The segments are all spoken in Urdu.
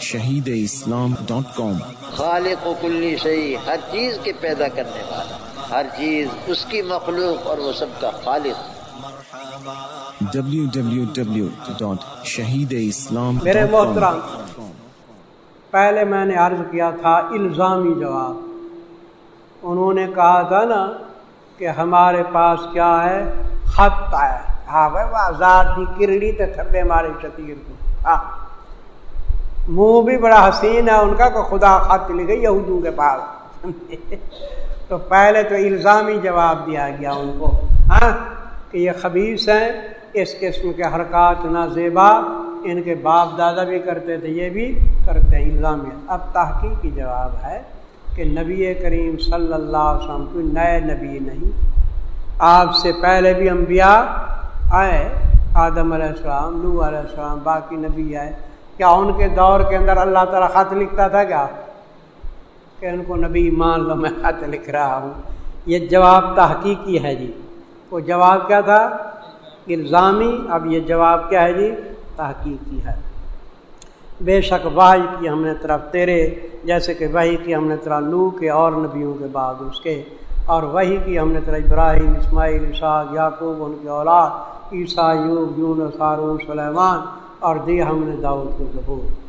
شہید اسلام ڈاٹ کام خالق و کلی شہی ہر چیز کے پیدا کرنے والا ہر چیز اس کی مخلوق اور وہ سب کا خالق۔ شہید اسلام میرے محترم پہلے میں نے عرض کیا تھا الزامی جواب۔ انہوں نے کہا تھا نا کہ ہمارے پاس کیا ہے؟ خط ہے۔ ہاں بھائی آزاد دی کرڑی تو تھبے مارے شتیر کو۔ ہاں۔ منہ بھی بڑا حسین ہے، ان کا کہ خدا خط لکھ گئی یہودوں کے پاس۔ تو پہلے تو الزامی جواب دیا گیا ان کو ہاں کہ یہ خبیص ہیں، اس قسم کے حرکات نہ زیبا، ان کے باپ دادا بھی کرتے تھے، یہ بھی کرتے ہیں الزامیہ اب تحقیقی جواب ہے کہ نبی کریم صلی اللہ علیہ وسلم کوئی نئے نبی نہیں۔ آپ سے پہلے بھی انبیاء آئے، آدم علیہ السلام نو علیہ السلام، باقی نبی آئے۔ کیا ان کے دور کے اندر اللہ تعالیٰ خط لکھتا تھا کیا؟ کہ ان کو نبی مان لو، میں خط لکھ رہا ہوں۔ یہ جواب تحقیقی ہے جی۔ وہ جواب کیا تھا؟ الزامی۔ اب یہ جواب کیا ہے جی؟ تحقیقی ہے۔ بے شک واحد کی ہم نے طرف تیرے، جیسے کہ وہی کی ہم نے طرح لو کے اور نبیوں کے بعد اس کے۔ اور وہی کی ہم نے طرح ابراہیم، اسماعیل اشاق یعقوب، ان کے اولاد، عیسیٰ یوب یون سارون سلیمان۔ اور دی ہم نے داود کو ظبور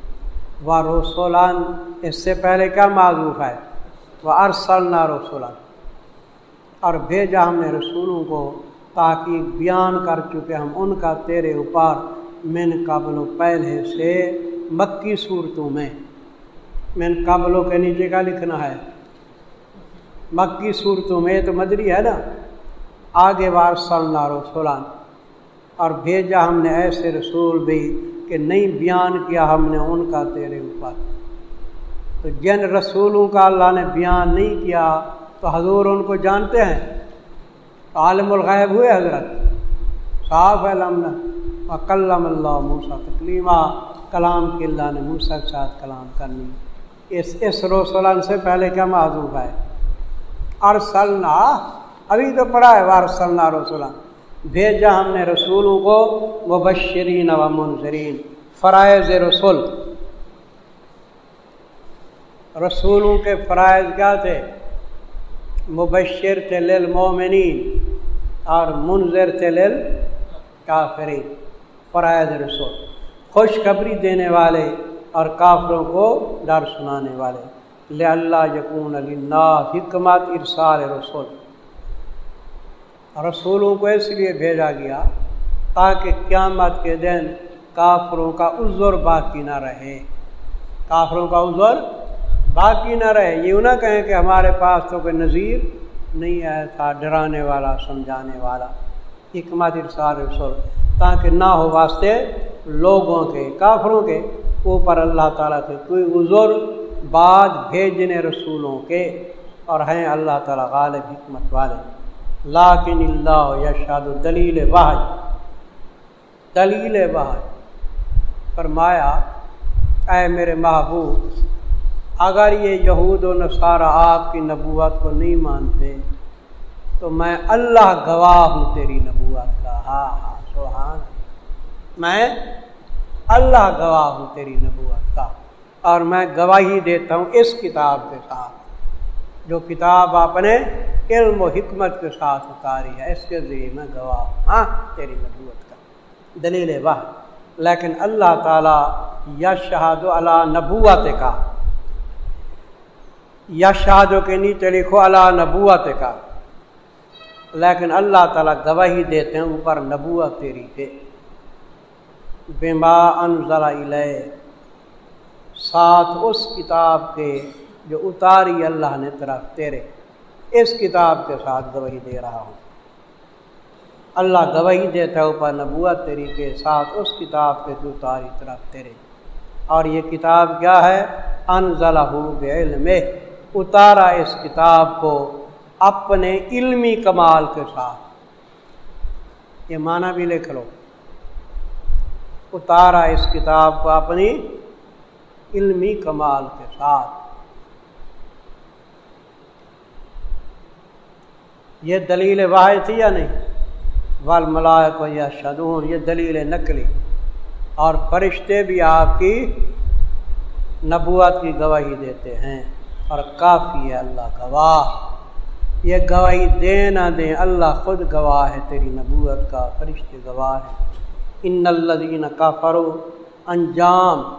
و رسولان اس سے پہلے کیا معذوف ہے؟ وہ ارسلنا رسولان اور بھیجا ہم نے رسولوں کو تاکہ بیان کر چکے ہم ان کا تیرے اوپر من قبل و پہلے سے مکی صورتوں میں۔ من قبلوں کے نیچے کا لکھنا ہے؟ مکی صورتوں میں تو مدری ہے نا۔ آگے بار صلاح رسولان اور بھیجا ہم نے ایسے رسول بھی کہ نہیں بیان کیا ہم نے ان کا تیرے اوپر۔ تو جن رسولوں کا اللہ نے بیان نہیں کیا، تو حضور ان کو جانتے ہیں۔ عالم الغیب ہوئے حضرت، صاف علم کلم اللہ موسا تکلیمہ کلام کے اللہ نے موسا کے ساتھ کلام کرنی۔ اس اس روسلان سے پہلے کیا معذوف ہے؟ ارسلنا۔ ابھی تو پڑھا ہے، وارسلنا رسولان بھیجا ہم نے رسولوں کو، مبشرین و منظرین فرائض رسول۔ رسولوں کے فرائض کیا تھے؟ مبشر تھے للمومنین اور منظر تھے لل کافرین فرائض رسول۔ خوشخبری دینے والے اور کافروں کو ڈر سنانے والے۔ لے اللہ یقون اللہ حکمت ارسال رسول۔ رسولوں کو اس لیے بھیجا گیا تاکہ قیامت کے دن کافروں کا عذر باقی نہ رہے۔ کافروں کا عذر باقی نہ رہے۔ یہ نہ کہیں کہ ہمارے پاس تو کوئی نظیر نہیں آیا تھا، ڈرانے والا، سمجھانے والا۔ حکمت ارسال رسول تاکہ نہ ہو واسطے لوگوں کے، کافروں کے اوپر اللہ تعالیٰ کے کوئی عذر بعد بھیجنے رسولوں کے۔ اور ہیں اللہ تعالیٰ غالب حکمت والے۔ لاکن اللہ یشاد دلیل واحد دلیل واحد فرمایا، اے میرے محبوب، اگر یہ یہود و نصارہ آپ کی نبوت کو نہیں مانتے، تو میں اللہ گواہ ہوں تیری نبوت کا۔ ہاں ہاں سبحان۔ میں اللہ گواہ ہوں تیری نبوت کا اور میں گواہی دیتا ہوں اس کتاب کے ساتھ۔ جو کتاب آپ نے علم و حکمت کے ساتھ اتاری ہے، اس کے ذریعے میں گواہ ہاں تیری نبوت کا۔ دلیل واہ لیکن اللہ تعالیٰ یا شہاد اللہ نبوت کا یا شہادوں کے نیچے لکھو اللہ نبوت کا لیکن اللہ تعالیٰ گواہی دیتے ہیں، اوپر نبوت تیری ہے۔ بما انزل علیہ ساتھ اس کتاب کے جو اتاری اللہ نے طرف تیرے، اس کتاب کے ساتھ گواہی دے رہا ہوں۔ اللہ گواہی دیتا ہے اوپر نبوت تیری کے ساتھ، اس کتاب کے جو اتاری طرف تیرے۔ اور یہ کتاب کیا ہے؟ انزلہ بعلم اتارا اس کتاب کو اپنے علمی کمال کے ساتھ۔ یہ معنی بھی لکھ لو۔ اتارا اس کتاب کو اپنی علمی کمال کے ساتھ۔ یہ دلیل واحد تھی یا نہیں؟ ول ملائق یا شدون یہ دلیل نقلی۔ اور فرشتے بھی آپ کی نبوت کی گواہی دیتے ہیں۔ اور کافی ہے اللہ گواہ۔ یہ گواہی دے نہ دیں اللہ خود گواہ ہے، تیری نبوت کا فرشتے گواہ ہے ان الدین کا فرو انجام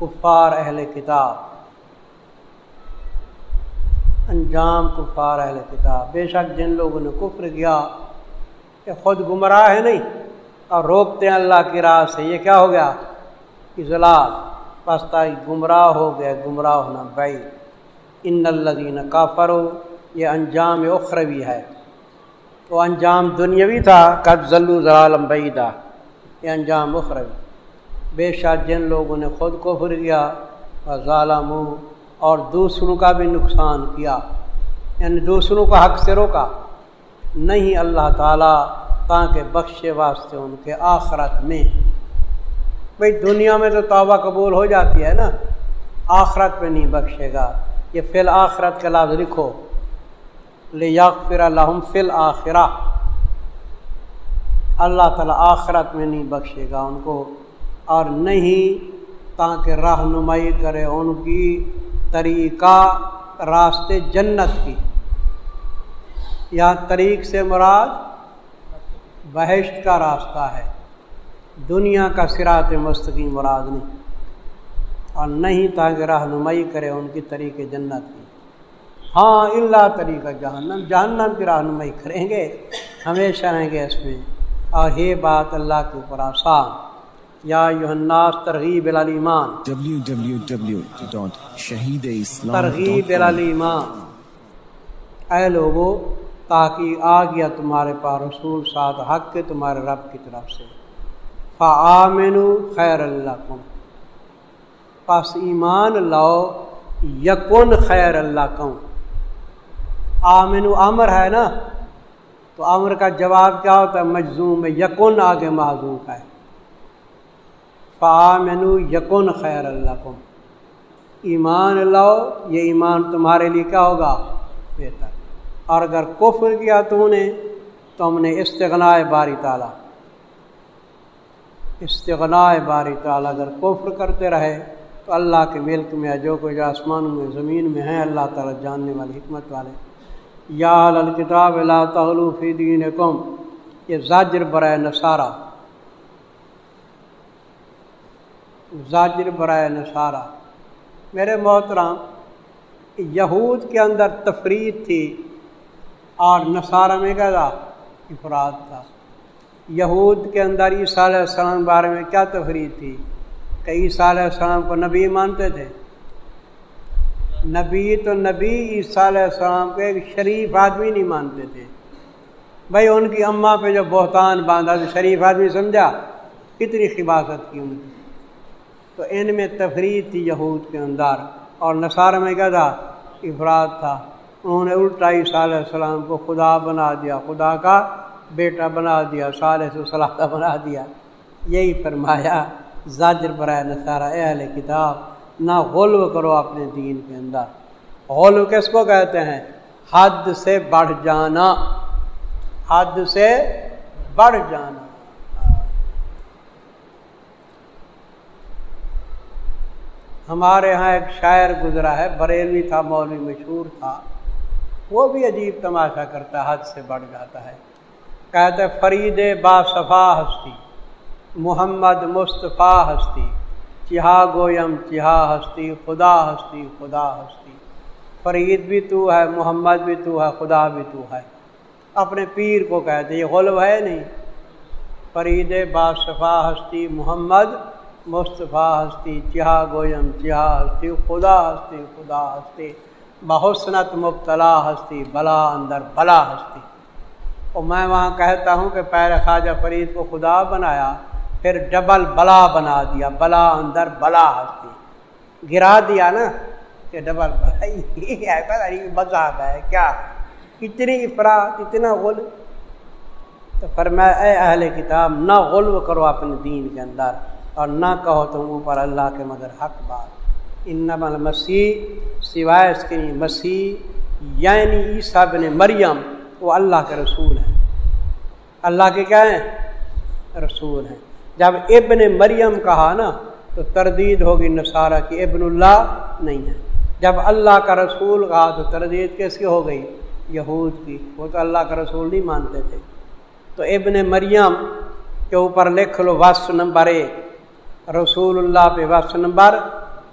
کفار اہل کتاب۔ انجام کفار اہل کتاب۔ بے شک جن لوگوں نے کفر کیا کہ خود گمراہ ہے نہیں، اور روکتے ہیں اللہ کی راہ سے۔ یہ کیا ہو گیا؟ اضلاع پستا گمراہ ہو گیا گمراہ ہونا بھائی ان الدین کا فرو یہ انجام اخروی ہے۔ وہ انجام دنیاوی تھا کب ذلو ضلع بعیدہ یہ انجام اخروی۔ بے شک جن لوگوں نے خود کو پھر گیا ظالم اور دوسروں کا بھی نقصان کیا۔ یعنی دوسروں کا حق سے روکا۔ نہیں اللہ تعالیٰ تاکہ بخشے واسطے ان کے آخرت میں۔ بھائی دنیا میں تو توبہ قبول ہو جاتی ہے نا۔ آخرت پہ نہیں بخشے گا۔ یہ فی الآخرت کے لفظ لکھو۔ لے پھر الحم فی الآخرہ۔ اللہ تعالیٰ آخرت میں نہیں بخشے گا ان کو۔ اور نہیں تاکہ رہنمائی کرے ان کی۔ طریقہ راستے جنت کی۔ یا طریق سے مراد بحشت کا راستہ ہے۔ دنیا کا سرات مستقیم مراد نہیں۔ اور نہیں تاکہ رہنمائی کرے ان کی طریقے جنت کی۔ ہاں اللہ طریقہ جہنم۔ جہنم کی رہنمائی کریں گے، ہمیشہ رہیں گے اس میں۔ اور یہ بات اللہ کے اوپر آسان۔ یا الناس ترغیب الایمان. ترغیب الایمان. اے لوگو تاکہ آ گیا تمہارے پاس رسول ساتھ حق کے تمہارے رب کی طرف سے. فعامن خیر اللہ کم پس ایمان لاؤ یکن خیر اللہ کم آمن امر ہے نا؟ تو امر کا جواب کیا ہوتا ہے؟ مجزوم یکن آگے معذوم کا ہے. فعامن یکن خیر اللہ کم ایمان لاؤ، یہ ایمان تمہارے لیے کیا ہوگا؟ بہتر۔ اور اگر کفر کیا تو نے، تو ہم نے استغنا باری تعالیٰ۔ استغنا باری تعالیٰ اگر کفر کرتے رہے، تو اللہ کے ملک میں، جو کچھ آسمانوں میں، زمین میں ہیں، اللہ تعالیٰ جاننے والے حکمت والے۔ یا الکتاب اللہ تعلو فی دین قوم یہ زاجر برائے نصارہ۔ زاجر برائے نصارہ۔ میرے محترام یہود کے اندر تفریح تھی اور نصارہ میں کیا تھا افراد تھا۔ یہود کے اندر عیسیٰ علیہ السلام بارے میں کیا تفریح تھی؟ کہ عیسیٰ علیہ السلام کو نبی مانتے تھے۔ نبی تو نبی، عیسیٰ علیہ السلام کو ایک شریف آدمی نہیں مانتے تھے۔ بھائی، ان کی اماں پہ جو بہتان باندھا تو شریف آدمی سمجھا؟ کتنی خباست کی ان کی۔ تو ان میں تفریح تھی یہود کے اندر اور نصارہ میں کیا تھا؟ افراد تھا۔ انہوں نے الٹا عیسیٰ علیہ السلام کو خدا بنا دیا، خدا کا بیٹا بنا دیا صالح سے صلاح بنا دیا۔ یہی فرمایا، زاجر برائے نصارہ اہل کتاب، نہ غلو کرو اپنے دین کے اندر۔ غلو کس کو کہتے ہیں؟ حد سے بڑھ جانا۔ حد سے بڑھ جانا۔ ہمارے ہاں ایک شاعر گزرا ہے، بریلوی تھا، مولوی مشہور تھا۔ وہ بھی عجیب تماشا کرتا، حد سے بڑھ جاتا ہے۔ کہتے فرید با صفا ہستی، محمد مصطفیٰ ہستی، چہا گویم چہا ہستی، خدا ہستی خدا ہستی۔ فرید بھی تو ہے، محمد بھی تو ہے، خدا بھی تو ہے۔ اپنے پیر کو کہتے یہ غلب ہے نہیں۔ فرید با صفا ہستی، محمد مصطفیٰ ہستی چہا گویم چہا ہستی، خدا ہستی خدا ہستی، بحسنت مبتلا ہستی، بلا اندر بلا ہستی۔ اور میں وہاں کہتا ہوں کہ پیر خواجہ فرید کو خدا بنایا، پھر ڈبل بلا بنا دیا، بلا اندر بلا ہستی۔ گرا دیا نا کہ ڈبل بلا۔ مذہب ہے، کیا اتنی افراد اتنا غل۔ تو پر میں اے اہل کتاب، نہ غلو کرو اپنے دین کے اندر۔ اور نہ کہو تم اوپر اللہ کے مگر حق بات۔ ان مسیح سوائے اس کے مسیح یعنی عیسیٰ بن مریم، وہ اللہ کے رسول ہیں۔ اللہ کے کیا ہیں؟ رسول ہیں۔ جب ابن مریم کہا نا، تو تردید ہوگی نصارہ کی، ابن اللہ نہیں ہے۔ جب اللہ کا رسول کہا، تو تردید کیسی ہو گئی؟ یہود کی۔ وہ تو اللہ کا رسول نہیں مانتے تھے۔ تو ابن مریم کے اوپر لکھ لو وس نمبر ایک۔ رسول اللہ پہ وس نمبر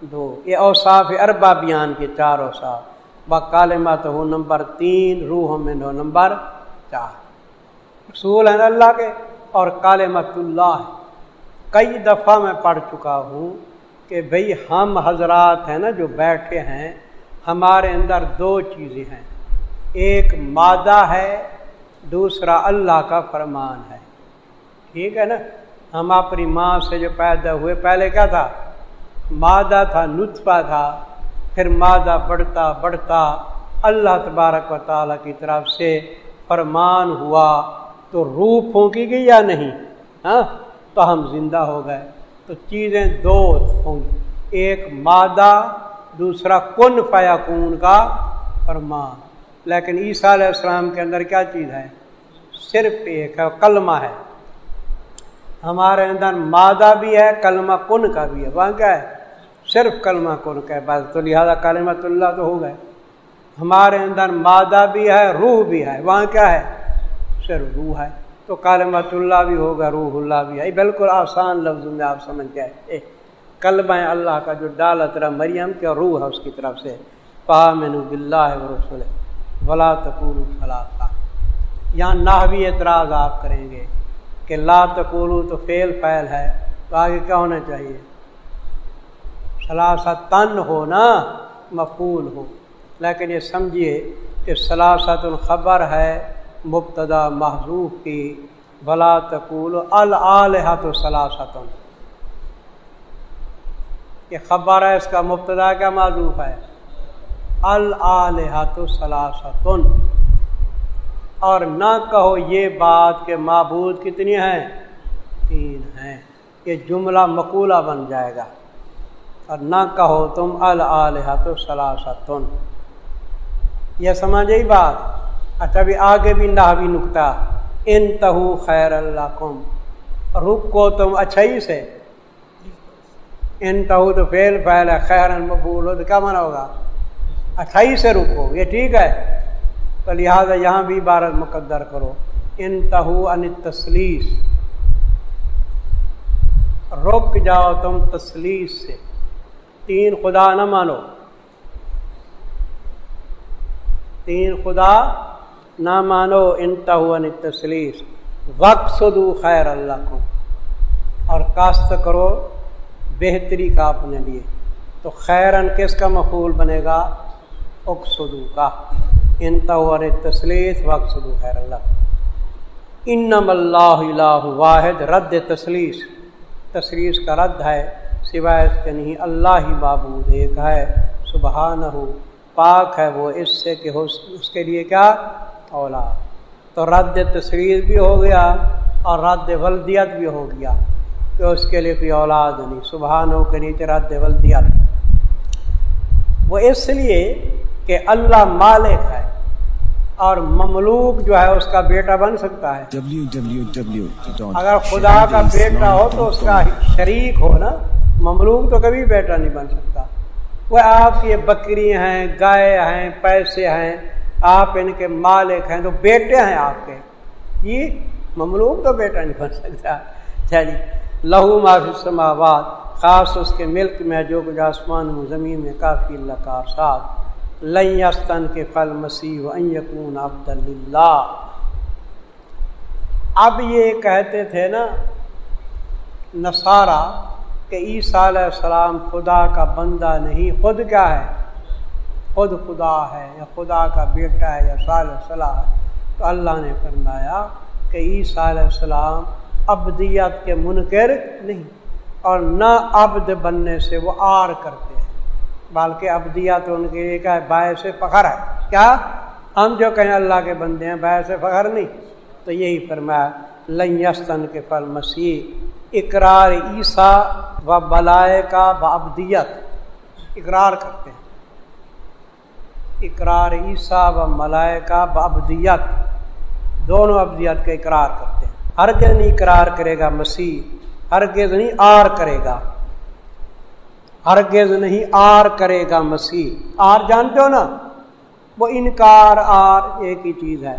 دو یہ اوصاف اربا بیان کے چار اوصاف بکالمت ہو نمبر تین روح میں دو نمبر چار رسول ہیں اللہ کے اور کالمت اللہ کئی دفعہ میں پڑھ چکا ہوں کہ بھئی ہم حضرات ہیں نا جو بیٹھے ہیں ہمارے اندر دو چیزیں ہیں ایک مادہ ہے دوسرا اللہ کا فرمان ہے ٹھیک ہے نا ہم اپنی ماں سے جو پیدا ہوئے، پہلے کیا تھا؟ مادہ تھا، نطفہ تھا۔ پھر مادہ بڑھتا بڑھتا اللہ تبارک و تعالیٰ کی طرف سے فرمان ہوا، تو روح پھونکی گئی یا نہیں؟ ہاں؟ تو ہم زندہ ہو گئے۔ تو چیزیں دو ہوں۔ گی ایک مادہ، دوسرا کن فیا کن کا فرمان۔ لیکن عیسیٰ علیہ السلام کے اندر کیا چیز ہے؟ صرف ایک ہے، کلمہ ہے۔ ہمارے اندر مادہ بھی ہے، کلمہ کن کا بھی ہے۔ وہاں کیا ہے، صرف کلمہ کن کا ہے، بس تو لہٰذا کلمت اللہ تو ہو گئے۔ ہمارے اندر مادہ بھی ہے، روح بھی ہے۔ وہاں کیا ہے، صرف روح ہے۔ تو کالمت اللہ بھی ہوگا، روح اللہ بھی ہے۔ بالکل آسان لفظ میں آپ سمجھ گئے۔ کلمہ اللہ کا جو ڈالت رہا مریم کے روح ہے اس کی طرف سے۔ پا مینو بلّہ ہے رسول بلا تقول فلاں یہاں ناوی اعتراض آپ کریں گے۔ کہ لا تقولو تو فیل فیل ہے، تو آگے کیا ہونا چاہیے؟ سلاسہ تن ہو نا مقول ہو۔ لیکن یہ سمجھیے کہ سلاست الخبر ہے مبتدا محضوف کی۔ بلا تقول الحت تو یہ خبر ہے، اس کا مبتدا کیا معذوف ہے؟ الحت سلاستن اور نہ کہو یہ بات کہ معبود کتنی ہیں؟ تین ہیں۔ یہ جملہ مقولہ بن جائے گا۔ اور نہ کہو تم الحت سلاستن یہ سمجھ بات۔ اچھا بھی آگے بھی نہ بھی نکتا ان تہو خیر اللہ کم رک کو تم اچھائی سے۔ ان تہو تو فیل فیل ہے خیر مقبول ہو تو کیا منع ہوگا؟ اٹھائیس سے رکو، یہ ٹھیک ہے۔ تو لہٰذا یہاں بھی عبارت مقدر کرو۔ ان تہو ان تسلیس رک جاؤ تم تسلیس سے۔ تین خدا نہ مانو۔ تین خدا نہ مانو۔ ان تہو ان تسلیس وقت سدو خیر اللہ کو اور کاشت کرو بہتری کا اپنے لیے۔ تو خیرن کس کا مقول بنے گا؟ اقصدو کا۔ انتور تسلیس وقصدو خیر اللہ۔ انم اللہ الہ واحد، رد تسلیس۔ تسلیس کا رد ہے، سوائے کے نہیں، اللہ ہی بابود ایک ہے سبحان ہو پاک ہے وہ اس سے کہ اس کے لیے کیا؟ اولاد تو رد تصویر بھی ہو گیا اور رد ولدیت بھی ہو گیا، کہ اس کے لیے کوئی اولاد نہیں۔ سبحان ہو کے نیچے رد ولدیت۔ وہ اس لیے کہ اللہ مالک ہے اور مملوک جو ہے اس کا بیٹا بن سکتا ہے۔ اگر خدا کا بیٹا ہو تو اس کا شریک ہو نا مملوک تو کبھی بیٹا نہیں بن سکتا۔ وہ آپ کی بکری ہیں گائے ہیں پیسے ہیں آپ ان کے مالک ہیں تو بیٹے ہیں آپ کے۔ یہ مملوک تو بیٹا نہیں بن سکتا۔ چلیے لہو معافی سماوات خاص اس کے ملک میں جو کچھ آسمان زمین میں کافی اللہ کا ساتھ لستن کے پھل مسیح یقون عبد اللہ اب یہ کہتے تھے نا نصارہ کہ عیسیٰ علیہ السلام خدا کا بندہ نہیں، خود کیا ہے؟ خود خدا ہے یا خدا کا بیٹا ہے یا صال صلاح تو اللہ نے فرمایا کہ عیسیٰ علیہ السلام ابدیت کے منکر نہیں، اور نہ عبد بننے سے وہ آر کرتے۔ بلکہ ابدیا تو ان کے لیے کیا ہے؟ باعث فخر ہے۔ کیا؟ ہم جو کہیں اللہ کے بندے ہیں، باعث فخر نہیں۔ تو یہی فرمایا لنستن کے پل مسیح اقرار عیسیٰ و بلائے کا ابدیت اقرار کرتے ہیں۔ اقرار عیسیٰ و ملائے کا بابدیت دونوں ابدیت کا اقرار کرتے ہیں۔ ہر نہیں اقرار کرے گا مسیح ہر نہیں آر کرے گا۔ ہرگز نہیں آر کرے گا مسیح۔ آر جانتے ہو نا؟ وہ انکار آر ایک ہی چیز ہے۔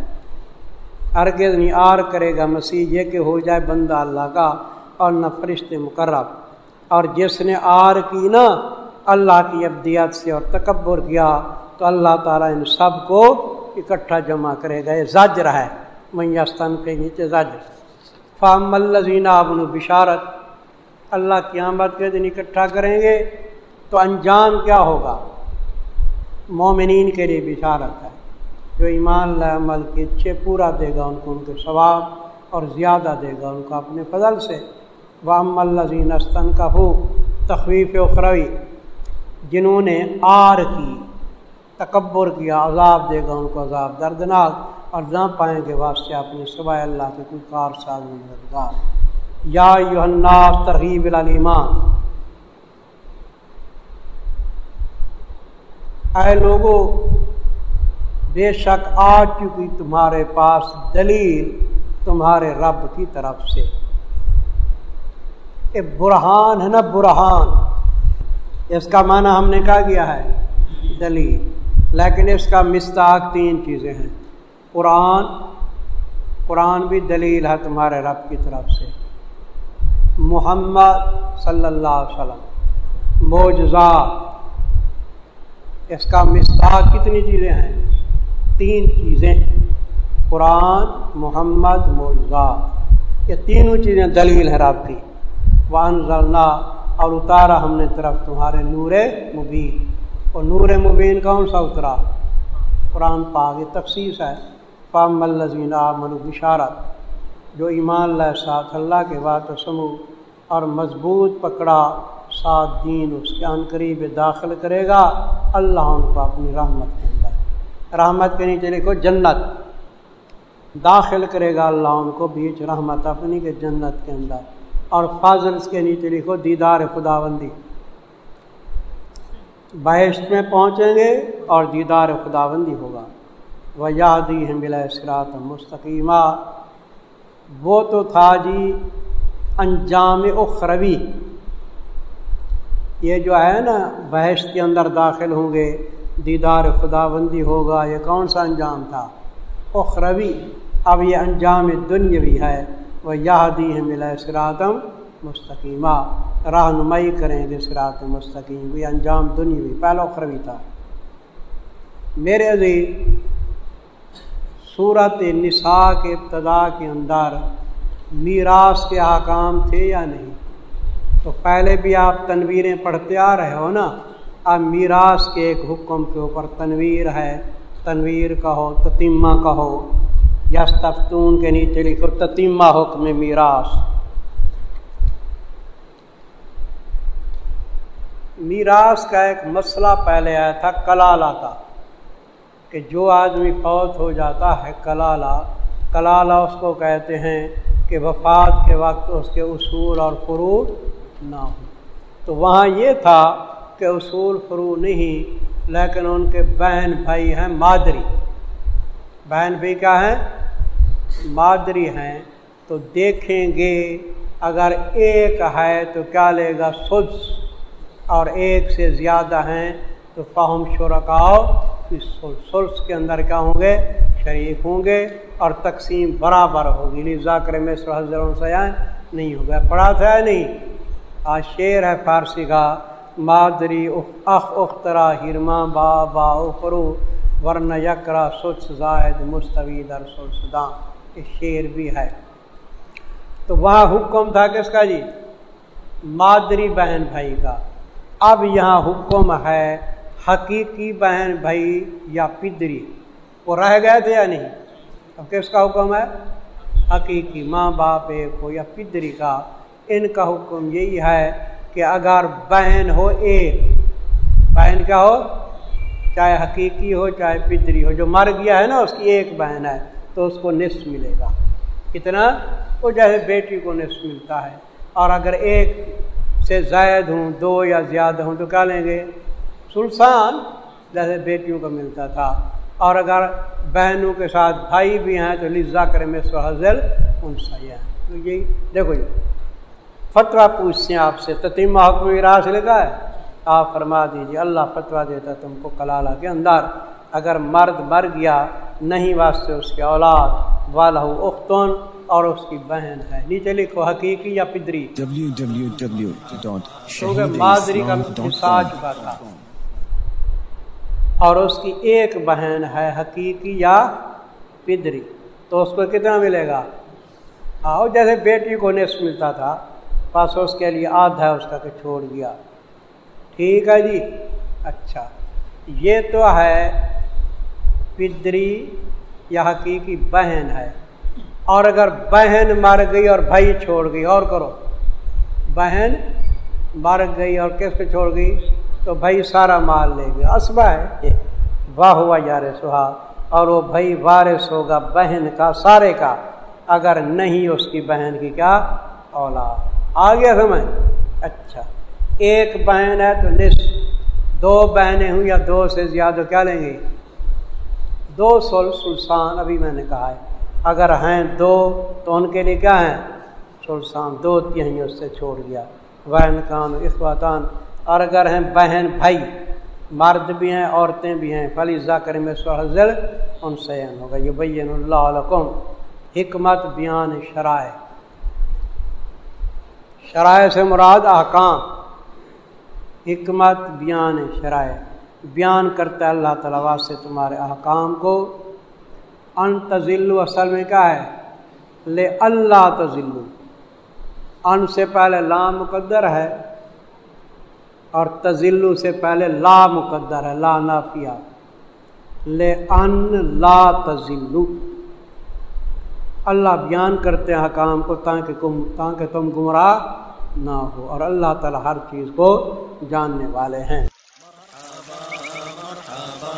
ہرگز نہیں آر کرے گا مسیح، یہ کہ ہو جائے بندہ اللہ کا اور نہ فرشت مقرب۔ اور جس نے آر کی نا، اللہ کی ابدیت سے اور تکبر کیا، تو اللہ تعالیٰ ان سب کو اکٹھا جمع کرے گا۔ یہ زجر ہے۔ میستن کے نیچے زجر۔ فام الزین ابن بشارت اللہ قیامت کے دن اکٹھا کریں گے تو انجام کیا ہوگا؟ مومنین کے لیے بشارت ہے۔ جو ایمان اللہ عمل کے اچھے پورا دے گا، ان کو ان کے ثواب اور زیادہ دے گا، ان کو اپنے فضل سے۔ وام الزین استن کا ہو تخویف اخروی، جنہوں نے آر کی، تکبر کیا عذاب دے گا، ان کو عذاب دردناک۔ اور نہ پائیں گے واسطے اپنے سوائے اللہ کے کوئی کار ساز مددگار۔ یا الناس ترغیب العلیمان اے لوگوں بے شک آ چکی تمہارے پاس دلیل تمہارے رب کی طرف سے۔ یہ برہان ہے نا برہان۔ اس کا معنی ہم نے کہا گیا ہے، دلیل۔ لیکن اس کا مستاق تین چیزیں ہیں۔ قرآن قرآن بھی دلیل ہے تمہارے رب کی طرف سے۔ محمد صلی اللہ علیہ وسلم۔ موجزات اس کا مستاق کتنی چیزیں ہیں؟ تین چیزیں۔ قرآن، محمد موجزات یہ تینوں چیزیں دلیل ہے رب کی۔ وان ضلع اور اتارا ہم نے طرف تمہارے نور مبین۔ اور نور مبین کون سا اترا؟ قرآن پاک یہ تخصیص ہے فام الزین من بشارت جو ایمان اللہ ساتھ اللہ کے بات سمو اور مضبوط پکڑا سات دین اس کے ان قریب داخل کرے گا۔ اللہ ان کو اپنی رحمت کے اندر، رحمت کے نیچے لکھو جنت۔ داخل کرے گا اللہ ان کو بیچ رحمت اپنی کے جنت کے اندر۔ اور فاضل کے نیچے لکھو دیدار خدا بندی میں پہنچیں گے اور دیدار خدا بندی ہوگا۔ وہ یادی ہے ملا سرات مستقیمہ وہ تو تھا جی انجام اخروی۔ یہ جو ہے نا بحث کے اندر داخل ہوں گے، دیدار خدا بندی ہوگا، یہ کون سا انجام تھا؟ اخروی۔ اب یہ انجام دنیاوی ہے۔ وہ یادی ہے ملا سراتم مستقیمہ رہنمائی کریں گے سرات مستقیم یہ انجام دنیاوی، پہلا اخروی تھا۔ میرے عزیز صورت نساء کے ابتدا کے اندر میراث کے حکام تھے یا نہیں؟ تو پہلے بھی آپ تنویریں پڑھتے آ رہے ہو نا؟ اب میراث کے ایک حکم کے اوپر تنویر ہے، تنویر کہو، تتیمہ کہو یا تفتون کے نیچے لکھو، تتیمہ حکم میراث۔ میراث کا ایک مسئلہ پہلے آیا تھا، کلالہ کا۔ کہ جو آدمی فوت ہو جاتا ہے کلالہ کلالہ اس کو کہتے ہیں کہ وفات کے وقت اس کے اصول اور فرو نہ ہو تو وہاں یہ تھا کہ اصول فرو نہیں، لیکن ان کے بہن بھائی ہیں مادری۔ بہن بھائی کیا ہیں؟ مادری ہیں۔ تو دیکھیں گے، اگر ایک ہے تو کیا لے گا؟ سدس۔ اور ایک سے زیادہ ہیں تو فہم شرکاؤ سلس کے اندر کیا ہوں گے؟ شریک ہوں گے اور تقسیم برابر ہوگی۔ نہیں ذاکر میں سہزروں سے نہیں ہوگا۔ پڑھا تھا نہیں؟ آج شعر ہے فارسی کا۔ مادری اخ اخترا ہرما با با اخرو، ورنہ یکرا سچ زاہد مستوی در سلسداں یہ شعر بھی ہے۔ تو وہاں حکم تھا کس کا جی؟ مادری بہن بھائی کا۔ اب یہاں حکم ہے حقیقی بہن، بھائی یا پدری۔ وہ رہ گئے تھے یا نہیں؟ اب کس کا حکم ہے؟ حقیقی ماں باپ ایک ہو یا پدری کا۔ ان کا حکم یہی ہے کہ اگر بہن ہو ایک، بہن کیا ہو؟ چاہے حقیقی ہو، چاہے پدری ہو، جو مر گیا ہے نا، اس کی ایک بہن ہے، تو اس کو نصف ملے گا۔ کتنا؟ وہ جیسے بیٹی کو نصف ملتا ہے۔ اور اگر ایک سے زائد ہوں، دو یا زیادہ ہوں، تو کیا لیں گے؟ سلسان جیسے بیٹیوں کو ملتا تھا۔ اور اگر بہنوں کے ساتھ بھائی بھی ہیں تو لزا کرے میں سہزل ان سے تو یہی دیکھو جی فتویٰ پوچھتے ہیں آپ سے تتیم حکم راس لکھا ہے؟ آپ فرما دیجیے اللہ فتوا دیتا تم کو کلالہ کے اندر۔ اگر مرد مر گیا نہیں واسطے اس کے اولاد والہ اختون اور اس کی بہن ہے۔ نیچے لکھو حقیقی یا پدری؟ مادری کا چکا تھا۔ اور اس کی ایک بہن ہے حقیقی یا پدری۔ تو اس کو کتنا ملے گا؟ آؤ، جیسے بیٹی کو نصف ملتا تھا، بس اس کے لیے آدھا اس کا کہ چھوڑ دیا ٹھیک ہے جی؟ اچھا۔ یہ تو ہے پدری یا حقیقی بہن ہے۔ اور اگر بہن مر گئی اور بھائی چھوڑ گئی، اور کرو۔ بہن مر گئی اور کس پہ چھوڑ گئی؟ تو بھائی سارا مال لے گیا۔ اسبا ہے۔ واہ ہوا یار سہا۔ اور وہ بھائی وارث ہوگا بہن کا، سارے کا۔ اگر نہیں اس کی بہن کی کیا؟ اولاد۔ آ گیا سمجھ۔ اچھا۔ ایک بہن ہے تو نصف۔ دو بہنیں ہوں یا دو سے زیادہ کیا لیں گے دو سول سلسان، ابھی میں نے کہا ہے۔ اگر ہیں دو تو ان کے لیے کیا ہیں؟ سلسان۔ دو تہائی اس سے چھوڑ گیا۔ بہن کان اخواتان۔ اور اگر ہیں بہن بھائی مرد بھی ہیں، عورتیں بھی ہیں، فلی ذاکر میں سہزل ان سے ہوگا یہ بین اللہ علکم حکمت، بیان شرائع۔ شرائع سے مراد احکام۔ حکمت، بیان شرائع۔ بیان کرتا ہے اللہ تعالیٰ واسطے تمہارے احکام کو۔ ان تزل اصل میں کیا ہے؟ لے اللہ تزل ان سے پہلے لا مقدر ہے۔ اور تزلو سے پہلے لا مقدر ہے، لا نافیہ۔ لے ان لا تزلو۔ اللہ بیان کرتے ہیں حکام کو تاکہ تم تاکہ تم گمراہ نہ ہو اور اللہ تعالی ہر چیز کو جاننے والے ہیں۔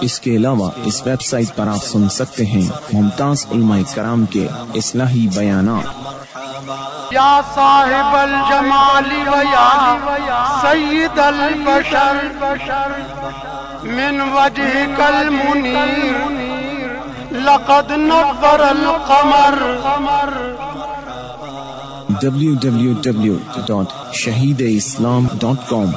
اس کے علاوہ اس ویب سائٹ پر آپ سن سکتے ہیں ممتاز علماء کرام کے اصلاحی بیانات۔ یا صاحب الجمال و یا سید البشر من وجهك المنیر لقد نظر القمر۔ www.shahideislam.com